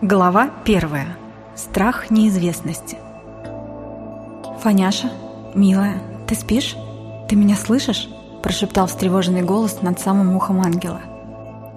Глава первая. Страх неизвестности. «Фаняша, милая, ты спишь? Ты меня слышишь?» – прошептал встревоженный голос над самым ухом ангела.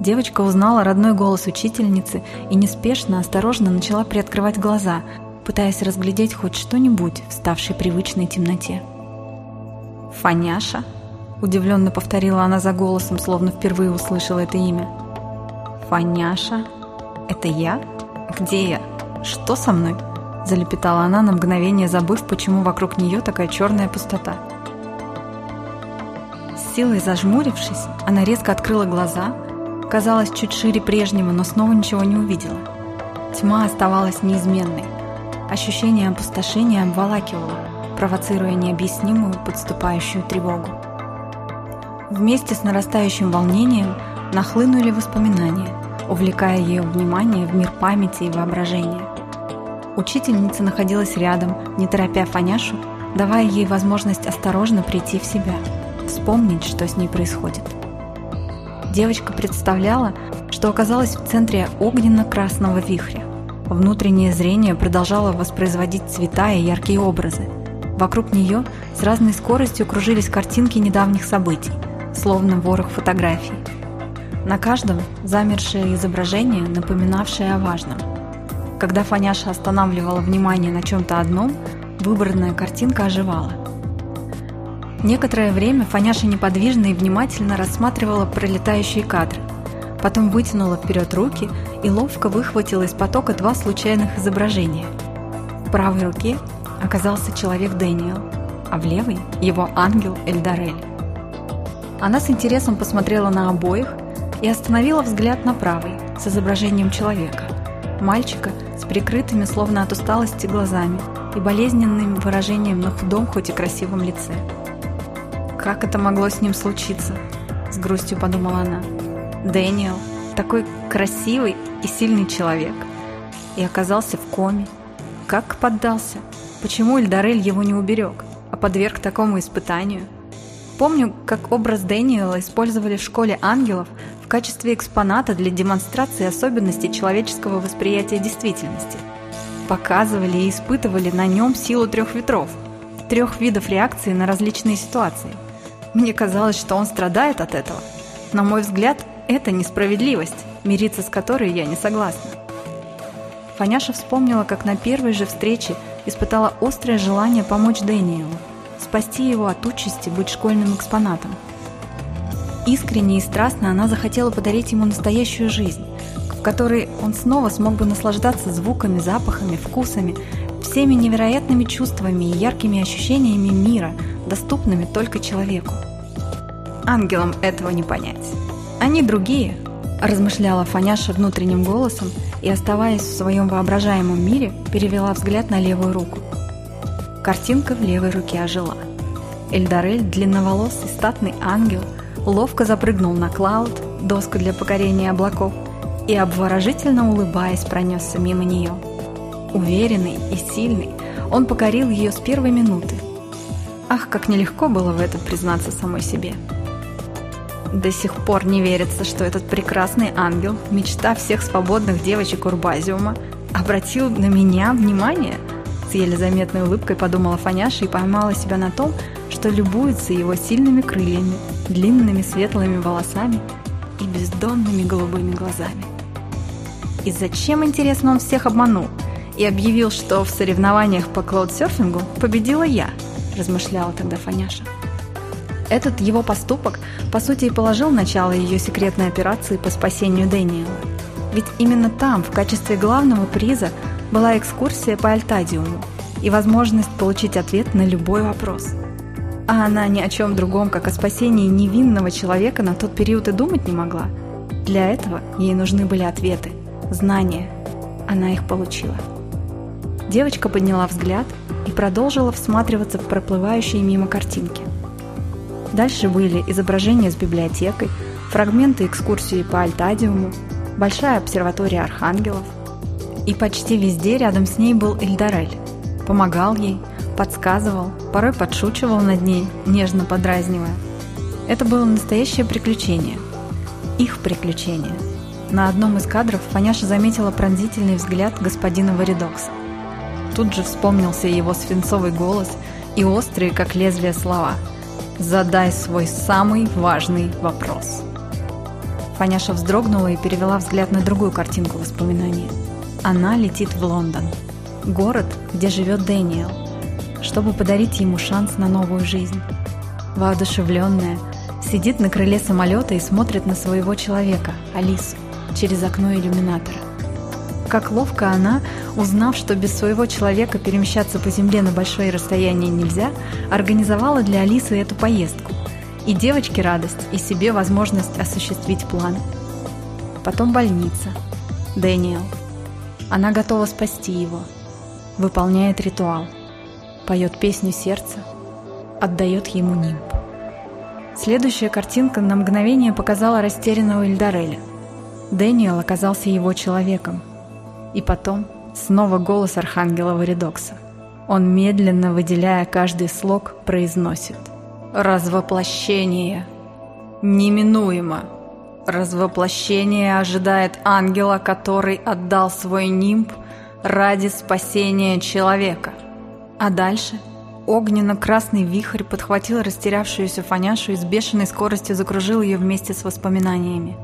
Девочка узнала родной голос учительницы и неспешно, осторожно начала приоткрывать глаза, пытаясь разглядеть хоть что-нибудь в ставшей привычной темноте. «Фаняша?» – удивленно повторила она за голосом, словно впервые услышала это имя. «Фаняша? Это я?» «Где я? Что со мной?» – залепетала она на мгновение, забыв, почему вокруг нее такая черная пустота. С силой зажмурившись, она резко открыла глаза, казалось чуть шире прежнего, но снова ничего не увидела. Тьма оставалась неизменной. Ощущение опустошения обволакивало, провоцируя необъяснимую подступающую тревогу. Вместе с нарастающим волнением нахлынули воспоминания – увлекая ее внимание в мир памяти и воображения. Учительница находилась рядом, не торопя Фаняшу, давая ей возможность осторожно прийти в себя, вспомнить, что с ней происходит. Девочка представляла, что оказалась в центре огненно-красного вихря. Внутреннее зрение продолжало воспроизводить цвета и яркие образы. Вокруг нее с разной скоростью кружились картинки недавних событий, словно ворох фотографий. На каждом замершее изображение, напоминавшее о важном. Когда Фаняша останавливала внимание на чем-то одном, выбранная картинка оживала. Некоторое время Фаняша неподвижно и внимательно рассматривала пролетающие кадры. Потом вытянула вперед руки и ловко выхватила из потока два случайных изображения. В правой руке оказался человек Дэниел, а в левой – его ангел Эльдарель. Она с интересом посмотрела на обоих и остановила взгляд на правый, с изображением человека. Мальчика с прикрытыми, словно от усталости, глазами и болезненным выражением на худом, хоть и красивом лице. «Как это могло с ним случиться?» – с грустью подумала она. «Дэниел, такой красивый и сильный человек, и оказался в коме. Как поддался? Почему Эльдарель его не уберег, а подверг такому испытанию?» Помню, как образ Дэниела использовали в школе ангелов качестве экспоната для демонстрации особенностей человеческого восприятия действительности. Показывали и испытывали на нем силу трех ветров, трех видов реакции на различные ситуации. Мне казалось, что он страдает от этого. На мой взгляд, это несправедливость, мириться с которой я не согласна. Фаняша вспомнила, как на первой же встрече испытала острое желание помочь Дэниелу, спасти его от участи быть школьным экспонатом – Искренне и страстно она захотела подарить ему настоящую жизнь, в которой он снова смог бы наслаждаться звуками, запахами, вкусами, всеми невероятными чувствами и яркими ощущениями мира, доступными только человеку. Ангелам этого не понять. Они другие, размышляла Фаняша внутренним голосом и, оставаясь в своем воображаемом мире, перевела взгляд на левую руку. Картинка в левой руке ожила. Эльдарель, длинноволосый статный ангел – ловко запрыгнул на Клауд, доску для покорения облаков, и, обворожительно улыбаясь, пронесся мимо нее. Уверенный и сильный, он покорил ее с первой минуты. Ах, как нелегко было в этом признаться самой себе. До сих пор не верится, что этот прекрасный ангел, мечта всех свободных девочек Урбазиума, обратил на меня внимание. С еле заметной улыбкой подумала Фаняша и поймала себя на том, что любуется его сильными крыльями, длинными светлыми волосами и бездонными голубыми глазами. И зачем, интересно, он всех обманул и объявил, что в соревнованиях по клаудсерфингу победила я, размышляла тогда Фаняша. Этот его поступок, по сути, и положил начало ее секретной операции по спасению Дэниела. Ведь именно там, в качестве главного приза, была экскурсия по Альтадиуму и возможность получить ответ на любой вопрос – а она ни о чем другом, как о спасении невинного человека на тот период и думать не могла. Для этого ей нужны были ответы, знания. Она их получила. Девочка подняла взгляд и продолжила всматриваться в проплывающие мимо картинки. Дальше были изображения с библиотекой, фрагменты экскурсии по Альтадиуму, большая обсерватория архангелов. И почти везде рядом с ней был Эльдарель. Помогал ей, подсказывал, порой подшучивал над ней, нежно подразнивая. Это было настоящее приключение. Их приключение. На одном из кадров Фаняша заметила пронзительный взгляд господина Варидокса. Тут же вспомнился его свинцовый голос и острые, как лезвие, слова «Задай свой самый важный вопрос». Фаняша вздрогнула и перевела взгляд на другую картинку воспоминаний. Она летит в Лондон, город, где живет Дэниел, чтобы подарить ему шанс на новую жизнь. Воодушевленная, сидит на крыле самолета и смотрит на своего человека, Алису, через окно иллюминатора. Как ловко она, узнав, что без своего человека перемещаться по земле на большое расстояние нельзя, организовала для Алисы эту поездку. И девочке радость, и себе возможность осуществить план. Потом больница. Дэниел. Она готова спасти его. Выполняет ритуал. Поет песню сердца. Отдает ему нимб. Следующая картинка на мгновение показала растерянного Эльдареля. Дэниел оказался его человеком. И потом снова голос Архангела Варидокса. Он, медленно выделяя каждый слог, произносит – Развоплощение. Неминуемо. Развоплощение ожидает ангела, который отдал свой нимб ради спасения человека. А дальше огненно-красный вихрь подхватил растерявшуюся фаняшу и с бешеной скоростью закружил ее вместе с воспоминаниями.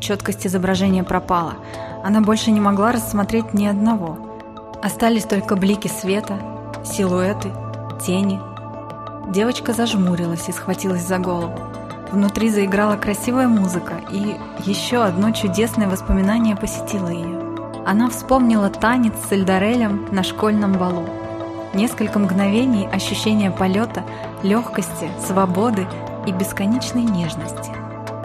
Четкость изображения пропала. Она больше не могла рассмотреть ни одного. Остались только блики света, силуэты, тени – Девочка зажмурилась и схватилась за голову. Внутри заиграла красивая музыка, и еще одно чудесное воспоминание посетило ее. Она вспомнила танец с Эльдарелем на школьном балу. Несколько мгновений ощущения полета, легкости, свободы и бесконечной нежности.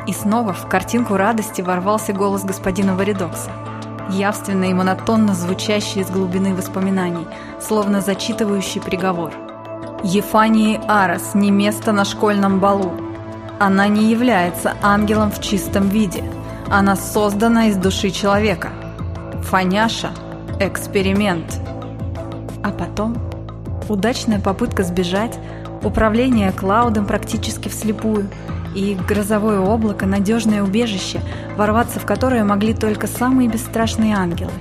И снова в картинку радости ворвался голос господина Варидокса. Явственно и монотонно звучащий из глубины воспоминаний, словно зачитывающий приговор – Ефании Арас не место на школьном балу. Она не является ангелом в чистом виде. Она создана из души человека. Фаняша – эксперимент. А потом удачная попытка сбежать, управление клаудом практически вслепую и грозовое облако – надежное убежище, ворваться в которое могли только самые бесстрашные ангелы.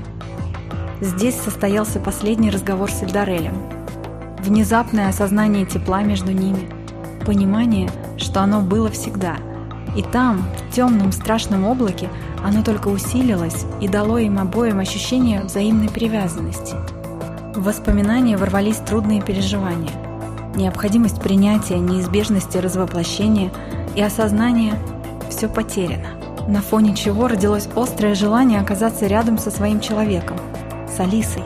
Здесь состоялся последний разговор с Эльдарелем – внезапное осознание тепла между ними, понимание, что оно было всегда. И там, в темном страшном облаке, оно только усилилось и дало им обоим ощущение взаимной привязанности. В воспоминания ворвались трудные переживания, необходимость принятия неизбежности развоплощения и осознание «все потеряно», на фоне чего родилось острое желание оказаться рядом со своим человеком, с Алисой,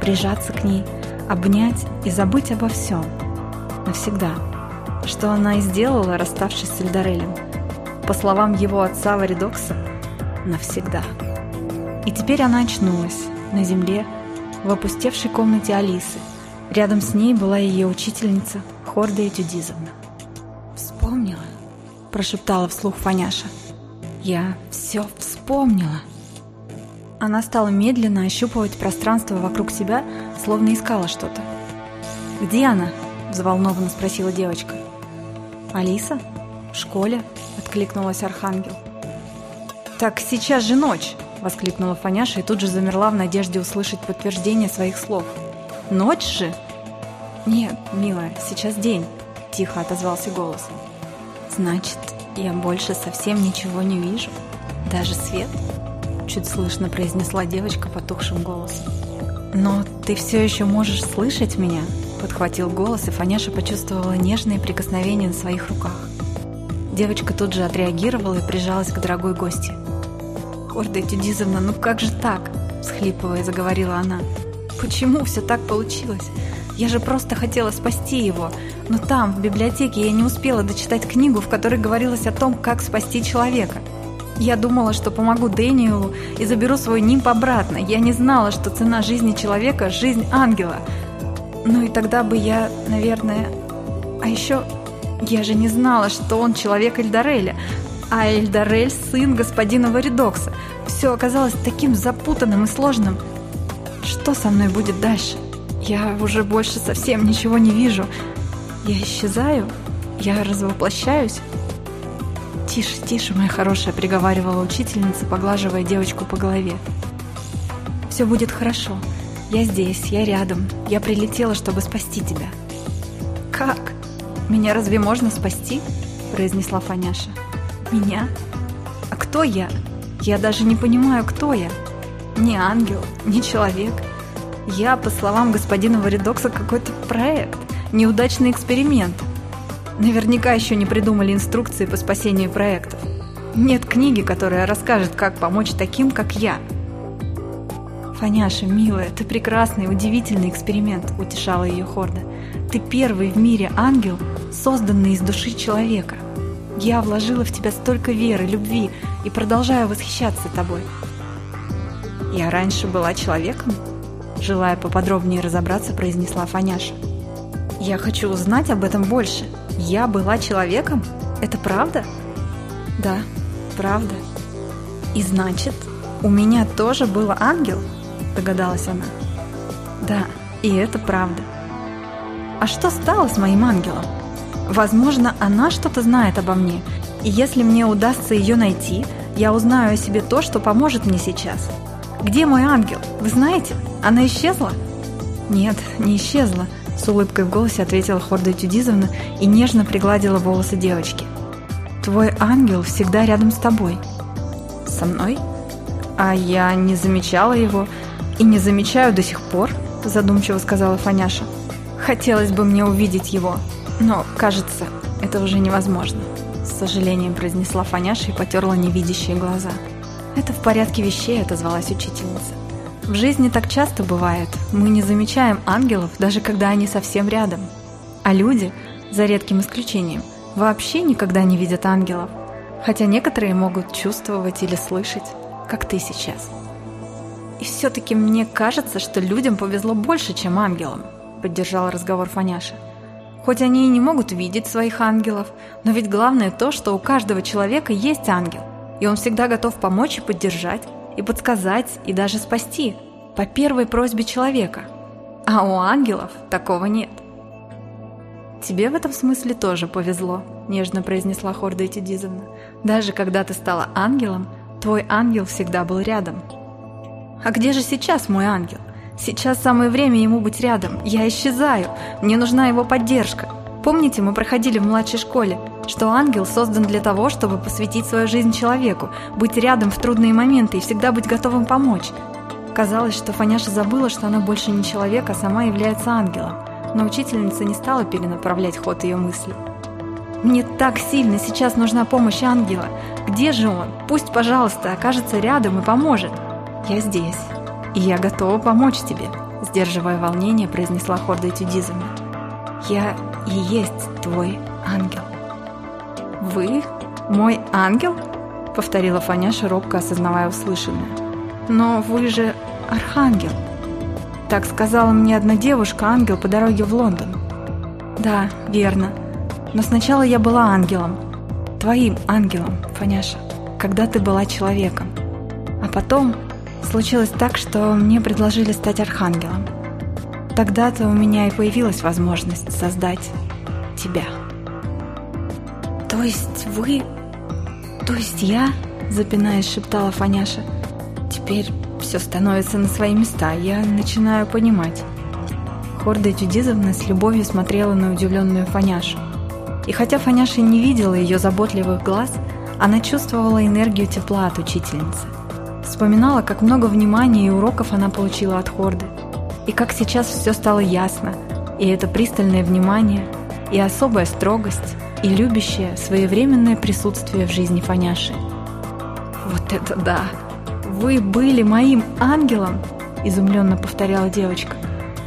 прижаться к ней – обнять и забыть обо всем. Навсегда. Что она и сделала, расставшись с Эльдарелем. По словам его отца Варидокса, навсегда. И теперь она очнулась на земле, в опустевшей комнате Алисы. Рядом с ней была ее учительница Хорда Этюдизовна. «Вспомнила?» – прошептала вслух Фаняша. «Я все вспомнила!» Она стала медленно ощупывать пространство вокруг себя, словно искала что-то. «Где она?» – взволнованно спросила девочка. «Алиса? В школе?» – откликнулась Архангел. «Так сейчас же ночь!» – воскликнула Фаняша и тут же замерла в надежде услышать подтверждение своих слов. «Ночь же?» «Нет, милая, сейчас день», – тихо отозвался голос. «Значит, я больше совсем ничего не вижу? Даже свет?» чуть слышно произнесла девочка потухшим голосом. «Но ты все еще можешь слышать меня?» Подхватил голос, и Фаняша почувствовала нежные прикосновения на своих руках. Девочка тут же отреагировала и прижалась к дорогой гости. «Гордая Тюдизовна, ну как же так?» Схлипывая, заговорила она. «Почему все так получилось? Я же просто хотела спасти его. Но там, в библиотеке, я не успела дочитать книгу, в которой говорилось о том, как спасти человека. Я думала, что помогу Дэниелу и заберу свой нимб обратно. Я не знала, что цена жизни человека – жизнь ангела. Ну и тогда бы я, наверное... А еще я же не знала, что он человек Эльдареля, а Эльдарель – сын господина Варидокса. Все оказалось таким запутанным и сложным. Что со мной будет дальше? Я уже больше совсем ничего не вижу. Я исчезаю? Я развоплощаюсь? «Тише, тише, моя хорошая», — приговаривала учительница, поглаживая девочку по голове. «Все будет хорошо. Я здесь, я рядом. Я прилетела, чтобы спасти тебя». «Как? Меня разве можно спасти?» — произнесла Фаняша. «Меня? А кто я? Я даже не понимаю, кто я. Не ангел, не человек. Я, по словам господина Варидокса, какой-то проект, неудачный эксперимент. Наверняка еще не придумали инструкции по спасению проектов. Нет книги, которая расскажет, как помочь таким, как я. «Фаняша, милая, ты прекрасный, удивительный эксперимент», — утешала ее Хорда. «Ты первый в мире ангел, созданный из души человека. Я вложила в тебя столько веры, любви и продолжаю восхищаться тобой». «Я раньше была человеком?» Желая поподробнее разобраться, произнесла Фаняша. «Я хочу узнать об этом больше. Я была человеком? Это правда?» «Да, правда. И значит, у меня тоже был ангел?» Догадалась она. «Да, и это правда. А что стало с моим ангелом? Возможно, она что-то знает обо мне, и если мне удастся ее найти, я узнаю о себе то, что поможет мне сейчас. Где мой ангел? Вы знаете? Она исчезла?» «Нет, не исчезла», — с улыбкой в голосе ответила Хорда Тюдизовна и нежно пригладила волосы девочки. «Твой ангел всегда рядом с тобой». «Со мной? А я не замечала его и не замечаю до сих пор», — задумчиво сказала Фаняша. «Хотелось бы мне увидеть его, но, кажется, это уже невозможно», — с сожалением произнесла Фаняша и потерла невидящие глаза. «Это в порядке вещей», — отозвалась учительница. В жизни так часто бывает. Мы не замечаем ангелов, даже когда они совсем рядом. А люди, за редким исключением, вообще никогда не видят ангелов. Хотя некоторые могут чувствовать или слышать, как ты сейчас. И все-таки мне кажется, что людям повезло больше, чем ангелам, поддержал разговор Фаняша. Хоть они и не могут видеть своих ангелов, но ведь главное то, что у каждого человека есть ангел, и он всегда готов помочь и поддержать, и подсказать, и даже спасти по первой просьбе человека. А у ангелов такого нет. «Тебе в этом смысле тоже повезло», – нежно произнесла Хорда Этидизовна. «Даже когда ты стала ангелом, твой ангел всегда был рядом». «А где же сейчас мой ангел? Сейчас самое время ему быть рядом. Я исчезаю. Мне нужна его поддержка. Помните, мы проходили в младшей школе, что ангел создан для того, чтобы посвятить свою жизнь человеку, быть рядом в трудные моменты и всегда быть готовым помочь. Казалось, что Фаняша забыла, что она больше не человек, а сама является ангелом, но учительница не стала перенаправлять ход ее мыслей. «Мне так сильно сейчас нужна помощь ангела. Где же он? Пусть, пожалуйста, окажется рядом и поможет. Я здесь, и я готова помочь тебе», сдерживая волнение, произнесла Хорда Этюдизовна. «Я и есть твой ангел». «Вы? Мой ангел?» — повторила Фаняша, робко осознавая услышанное. «Но вы же архангел!» Так сказала мне одна девушка-ангел по дороге в Лондон. «Да, верно. Но сначала я была ангелом. Твоим ангелом, Фаняша, когда ты была человеком. А потом случилось так, что мне предложили стать архангелом. Тогда-то у меня и появилась возможность создать тебя». «То есть вы... То есть я...» Запинаясь, шептала Фаняша. «Теперь все становится на свои места, я начинаю понимать». Хорда Тюдизовна с любовью смотрела на удивленную Фаняшу. И хотя Фаняша не видела ее заботливых глаз, она чувствовала энергию тепла от учительницы. Вспоминала, как много внимания и уроков она получила от Хорды, и как сейчас все стало ясно, и это пристальное внимание, и особая строгость, и любящее своевременное присутствие в жизни Фаняши. «Вот это да! Вы были моим ангелом!» – изумленно повторяла девочка.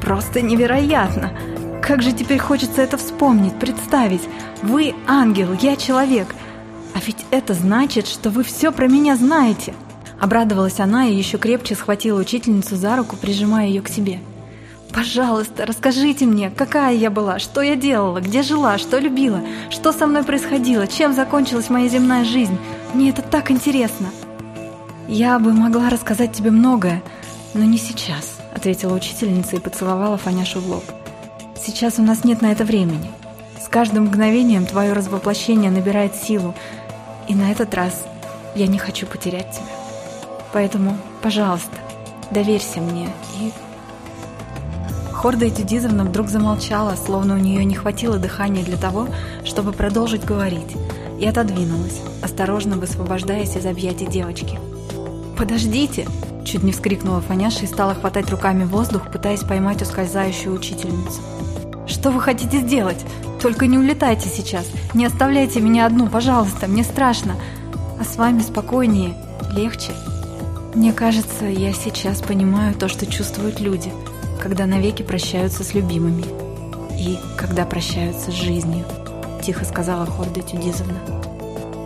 «Просто невероятно! Как же теперь хочется это вспомнить, представить! Вы ангел, я человек! А ведь это значит, что вы все про меня знаете!» Обрадовалась она и еще крепче схватила учительницу за руку, прижимая ее к себе – Пожалуйста, расскажите мне, какая я была, что я делала, где жила, что любила, что со мной происходило, чем закончилась моя земная жизнь. Мне это так интересно. Я бы могла рассказать тебе многое, но не сейчас, ответила учительница и поцеловала Фаняшу в лоб. Сейчас у нас нет на это времени. С каждым мгновением твое развоплощение набирает силу, И на этот раз я не хочу потерять тебя. Поэтому, пожалуйста, доверься мне и... Хорда Этюдизовна вдруг замолчала, словно у нее не хватило дыхания для того, чтобы продолжить говорить, и отодвинулась, осторожно высвобождаясь из объятий девочки. «Подождите!» – чуть не вскрикнула Фаняша и стала хватать руками воздух, пытаясь поймать ускользающую учительницу. «Что вы хотите сделать? Только не улетайте сейчас! Не оставляйте меня одну, пожалуйста, мне страшно! А с вами спокойнее, легче!» Мне кажется, я сейчас понимаю то, что чувствуют люди, когда навеки прощаются с любимыми. И когда прощаются с жизнью, тихо сказала Хорда Тюдизовна.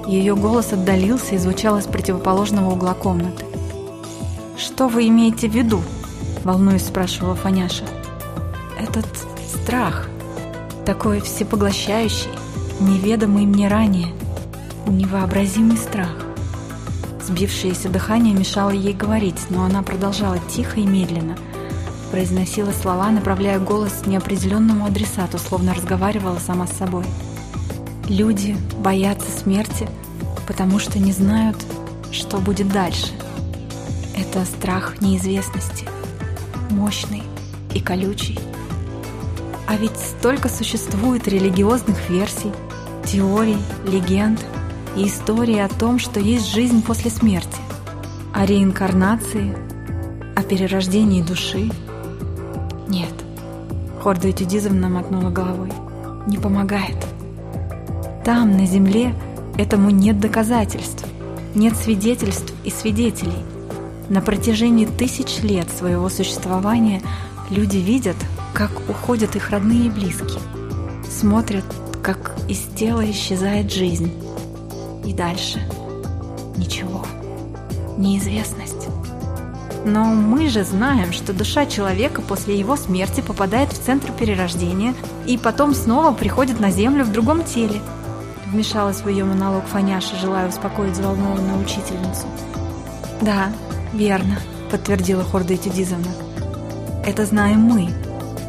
Ее голос отдалился и звучал из противоположного угла комнаты. «Что вы имеете в виду?» – волнуясь спрашивала Фаняша. «Этот страх, такой всепоглощающий, неведомый мне ранее, невообразимый страх. Сбившееся дыхание мешало ей говорить, но она продолжала тихо и медленно. Произносила слова, направляя голос неопределенному адресату, словно разговаривала сама с собой. Люди боятся смерти, потому что не знают, что будет дальше. Это страх неизвестности, мощный и колючий. А ведь столько существует религиозных версий, теорий, легенд – и истории о том, что есть жизнь после смерти, о реинкарнации, о перерождении души. Нет, Хорда Этюдизовна мотнула головой. Не помогает. Там, на земле, этому нет доказательств, нет свидетельств и свидетелей. На протяжении тысяч лет своего существования люди видят, как уходят их родные и близкие, смотрят, как из тела исчезает жизнь, и дальше ничего. Неизвестность. Но мы же знаем, что душа человека после его смерти попадает в центр перерождения и потом снова приходит на землю в другом теле. Вмешалась в ее монолог Фаняша, желая успокоить взволнованную учительницу. «Да, верно», — подтвердила Хорда Этюдизовна. «Это знаем мы,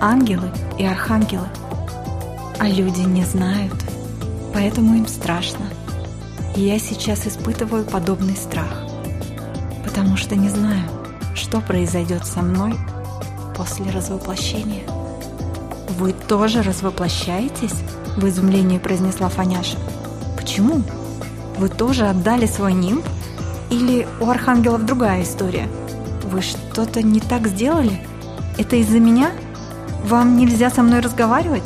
ангелы и архангелы. А люди не знают, поэтому им страшно. И я сейчас испытываю подобный страх, потому что не знаю, что произойдет со мной после развоплощения. «Вы тоже развоплощаетесь?» – в изумлении произнесла Фаняша. «Почему? Вы тоже отдали свой нимб? Или у архангелов другая история? Вы что-то не так сделали? Это из-за меня? Вам нельзя со мной разговаривать?»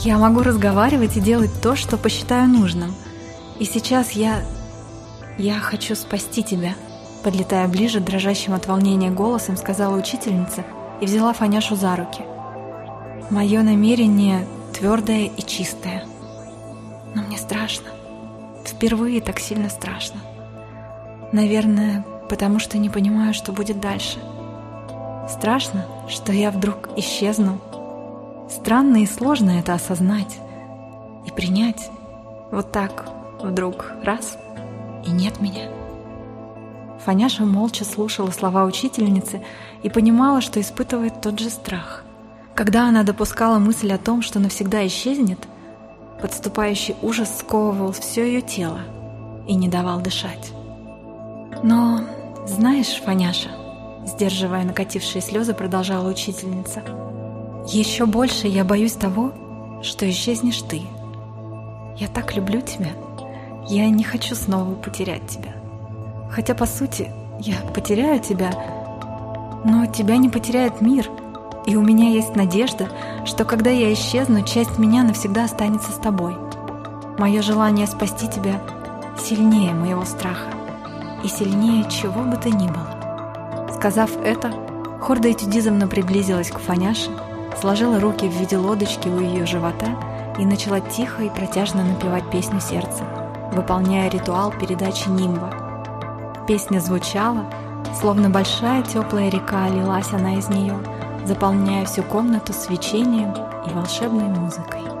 «Я могу разговаривать и делать то, что посчитаю нужным», и сейчас я... Я хочу спасти тебя. Подлетая ближе, дрожащим от волнения голосом, сказала учительница и взяла Фаняшу за руки. Мое намерение твердое и чистое. Но мне страшно. Впервые так сильно страшно. Наверное, потому что не понимаю, что будет дальше. Страшно, что я вдруг исчезну. Странно и сложно это осознать и принять. Вот так, Вдруг раз — и нет меня. Фаняша молча слушала слова учительницы и понимала, что испытывает тот же страх. Когда она допускала мысль о том, что навсегда исчезнет, подступающий ужас сковывал все ее тело и не давал дышать. Но, знаешь, Фаняша, сдерживая накатившие слезы, продолжала учительница, еще больше я боюсь того, что исчезнешь ты. Я так люблю тебя. Я не хочу снова потерять тебя. Хотя, по сути, я потеряю тебя, но тебя не потеряет мир. И у меня есть надежда, что когда я исчезну, часть меня навсегда останется с тобой. Мое желание спасти тебя сильнее моего страха и сильнее чего бы то ни было. Сказав это, Хорда Этюдизовна приблизилась к Фаняше, сложила руки в виде лодочки у ее живота и начала тихо и протяжно напевать песню сердца выполняя ритуал передачи нимба. Песня звучала, словно большая теплая река лилась она из нее, заполняя всю комнату свечением и волшебной музыкой.